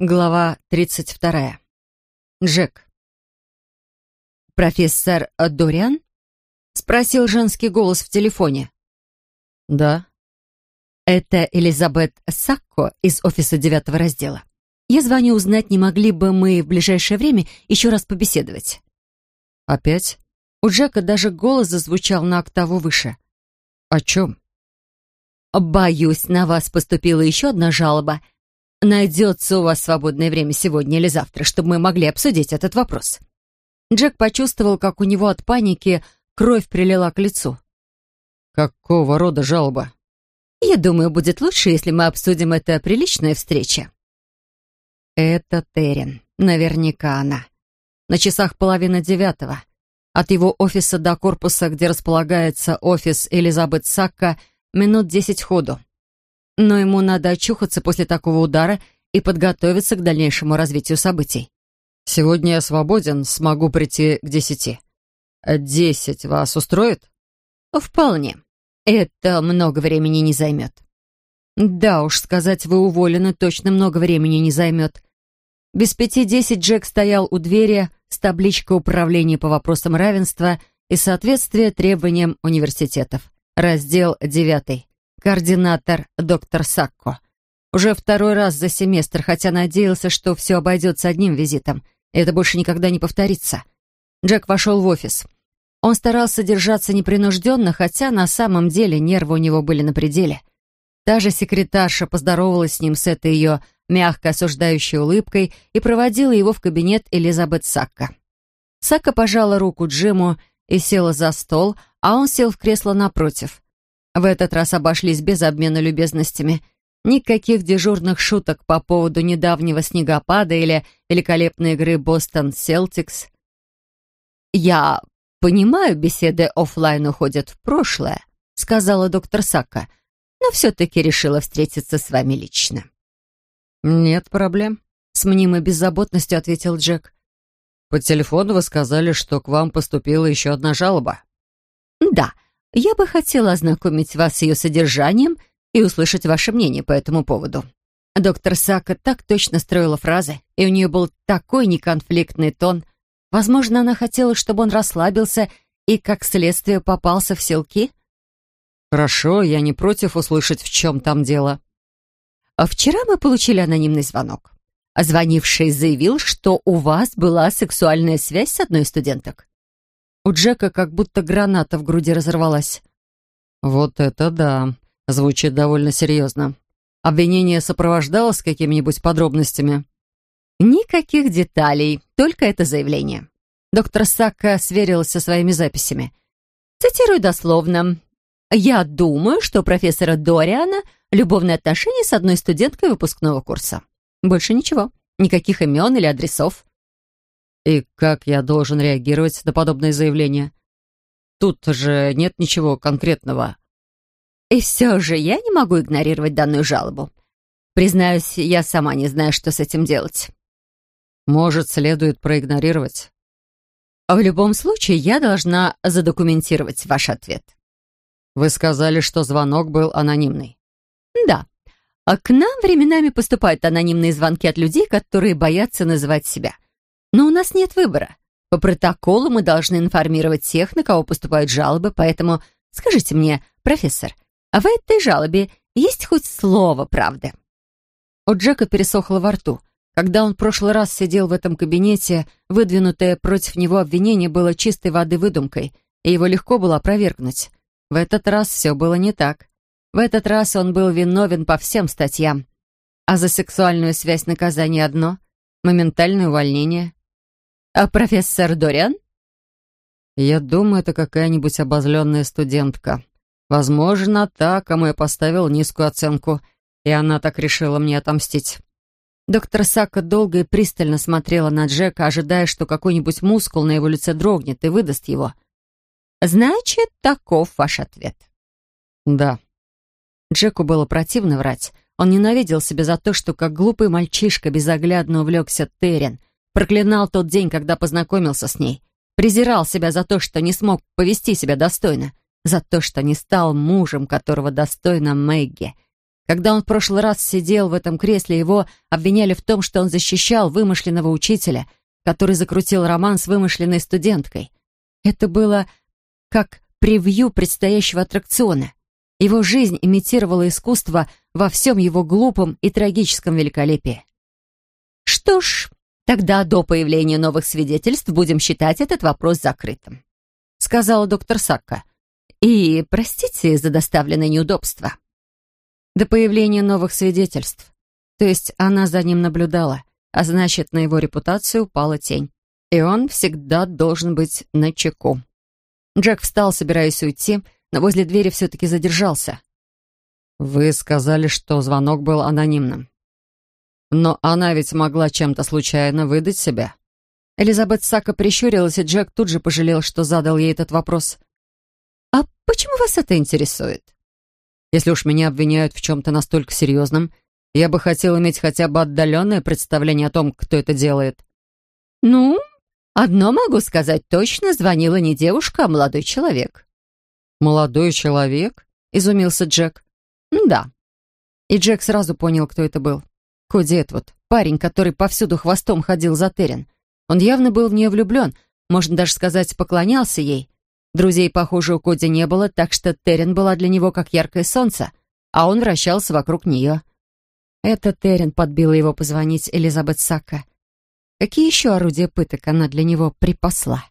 Глава 32. Джек. «Профессор Дориан?» — спросил женский голос в телефоне. «Да». «Это Элизабет Сакко из офиса девятого раздела. Я звоню узнать, не могли бы мы в ближайшее время еще раз побеседовать». «Опять?» У Джека даже голос зазвучал на октаву выше. «О чем?» «Боюсь, на вас поступила еще одна жалоба — найдется у вас свободное время сегодня или завтра, чтобы мы могли обсудить этот вопрос». Джек почувствовал, как у него от паники кровь прилила к лицу. «Какого рода жалоба?» «Я думаю, будет лучше, если мы обсудим это при личной встрече». Это Терен. Наверняка она. На часах половина девятого. От его офиса до корпуса, где располагается офис Элизабет Сакка, минут десять ходу. Но ему надо очухаться после такого удара и подготовиться к дальнейшему развитию событий. «Сегодня я свободен, смогу прийти к десяти. Десять вас устроит?» «Вполне. Это много времени не займет». «Да уж, сказать, вы уволены, точно много времени не займет». Без пяти десять Джек стоял у двери с табличкой управления по вопросам равенства и соответствия требованиям университетов. Раздел девятый координатор доктор Сакко. Уже второй раз за семестр, хотя надеялся, что все обойдется одним визитом, и это больше никогда не повторится. Джек вошел в офис. Он старался держаться непринужденно, хотя на самом деле нервы у него были на пределе. Та же секретарша поздоровалась с ним с этой ее мягко осуждающей улыбкой и проводила его в кабинет Элизабет Сакко. Сакко пожала руку Джиму и села за стол, а он сел в кресло напротив. В этот раз обошлись без обмена любезностями. Никаких дежурных шуток по поводу недавнего снегопада или великолепной игры «Бостон Селтикс». «Я понимаю, беседы офлайн уходят в прошлое», — сказала доктор Сака, «но все-таки решила встретиться с вами лично». «Нет проблем», — с мнимой беззаботностью ответил Джек. «По телефону вы сказали, что к вам поступила еще одна жалоба». «Да, я бы хотела ознакомить вас с ее содержанием и услышать ваше мнение по этому поводу». Доктор Сака так точно строила фразы, и у нее был такой неконфликтный тон. Возможно, она хотела, чтобы он расслабился и, как следствие, попался в селки? «Хорошо, я не против услышать, в чем там дело». А «Вчера мы получили анонимный звонок. Звонивший заявил, что у вас была сексуальная связь с одной из студенток. У Джека как будто граната в груди разорвалась. «Вот это да!» Звучит довольно серьезно. Обвинение сопровождалось какими-нибудь подробностями? Никаких деталей, только это заявление. Доктор Сакка сверилась со своими записями. Цитирую дословно. «Я думаю, что профессора Дориана любовные отношения с одной студенткой выпускного курса. Больше ничего. Никаких имен или адресов. И как я должен реагировать на подобное заявление? Тут же нет ничего конкретного. И все же я не могу игнорировать данную жалобу. Признаюсь, я сама не знаю, что с этим делать. Может, следует проигнорировать. В любом случае, я должна задокументировать ваш ответ. Вы сказали, что звонок был анонимный. Да. А к нам временами поступают анонимные звонки от людей, которые боятся называть себя. Но у нас нет выбора. По протоколу мы должны информировать всех, на кого поступают жалобы, поэтому скажите мне, профессор, а в этой жалобе есть хоть слово правды?» У Джека пересохло во рту. Когда он в прошлый раз сидел в этом кабинете, выдвинутое против него обвинение было чистой воды выдумкой, и его легко было опровергнуть. В этот раз все было не так. В этот раз он был виновен по всем статьям. А за сексуальную связь наказание одно — моментальное увольнение. А профессор Дориан? Я думаю, это какая-нибудь обозленная студентка. Возможно, та, кому я поставил низкую оценку, и она так решила мне отомстить. Доктор Сака долго и пристально смотрела на Джека, ожидая, что какой-нибудь мускул на его лице дрогнет и выдаст его. «Значит, таков ваш ответ?» «Да». Джеку было противно врать. Он ненавидел себя за то, что как глупый мальчишка безоглядно увлекся Терен, Проклинал тот день, когда познакомился с ней. Презирал себя за то, что не смог повести себя достойно. За то, что не стал мужем, которого достойна Мэгги. Когда он в прошлый раз сидел в этом кресле, его обвиняли в том, что он защищал вымышленного учителя, который закрутил роман с вымышленной студенткой. Это было как превью предстоящего аттракциона. Его жизнь имитировала искусство во всем его глупом и трагическом великолепии. Что ж, тогда до появления новых свидетельств будем считать этот вопрос закрытым, сказала доктор Сакка. И простите за доставленное неудобство до появления новых свидетельств. То есть она за ним наблюдала, а значит, на его репутацию упала тень. И он всегда должен быть на чеку. Джек встал, собираясь уйти, но возле двери все-таки задержался. «Вы сказали, что звонок был анонимным. Но она ведь могла чем-то случайно выдать себя». Элизабет Сака прищурилась, и Джек тут же пожалел, что задал ей этот вопрос. «А почему вас это интересует?» Если уж меня обвиняют в чем-то настолько серьезном, я бы хотел иметь хотя бы отдаленное представление о том, кто это делает». «Ну, одно могу сказать точно, звонила не девушка, а молодой человек». «Молодой человек?» — изумился Джек. «Да». И Джек сразу понял, кто это был. Коди Этвуд, парень, который повсюду хвостом ходил за Терен. Он явно был в нее влюблен, можно даже сказать, поклонялся ей. Друзей, похоже, у Коди не было, так что Терен была для него как яркое солнце, а он вращался вокруг нее. Это Терен подбила его позвонить Элизабет Сака. Какие еще орудия пыток она для него припасла?